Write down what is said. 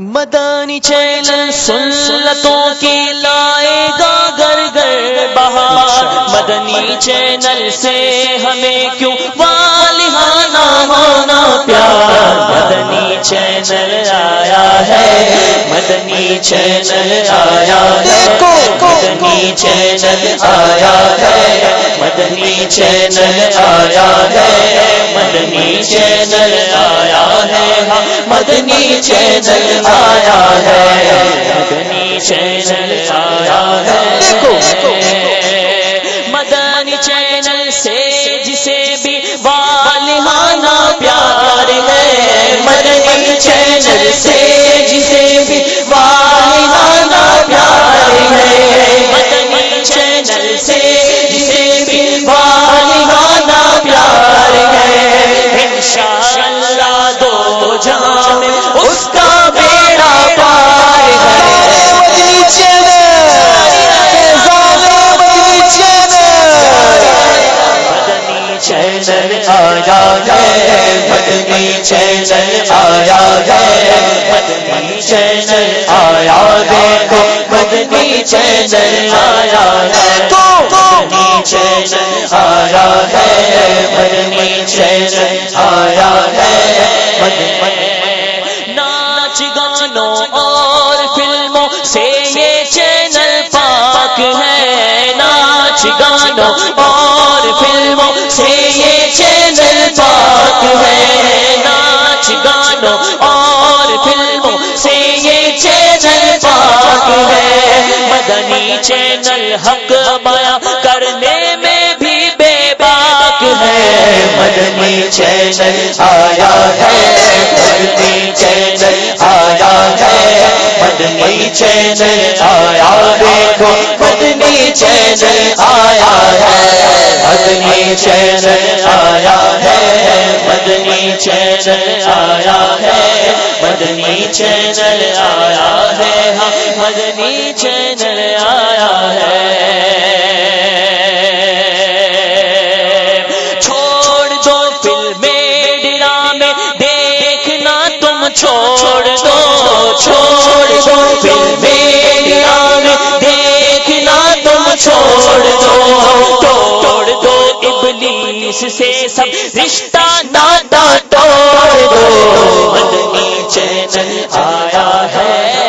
Madani channel سنتوں کی لائے گا گھر گھر بہار۔ مدنی چینل سے ہمیں کیوں والہانا ہونا پیار؟ مدنی چینل آیا ہے۔ مدنی چینل آیا ہے۔ مدنی چینل آیا ہے۔ مدنی چینل آیا ہے مدنی چینل آیا ہے ہاں، مدنی چینل آیا ہے۔ چینل مدنی چینل مدنی چینل آیا ہے مدنی چینل آیا ہے۔ مدنی چینل آیا ہے مدنی چینل آیا ہے مدنی چینل آیا ہے۔ ناچ گانوں اور فلموں سے یہ چینل پاک ہے۔ ناچ گانوں چینل حق بیاں کرنے میں بھی بے باک ہے۔ مدنی چینل آیا ہے۔ مدنی چینل آیا ہے۔ مدنی چینل آیا دیکھو، مدنی چینل آیا ہے۔ مدنی چینل آیا ہے، مدنی چینل آیا ہے، مدنی چینل آیا ہے ہاں، مدنی چینل آیا ہے۔ چھوڑ دو فلمیں، ڈرامے، دیکھنا تم چھوڑ اس سے سب رشتہ دادا توڑ دو۔ مدنی چین آیا ہے۔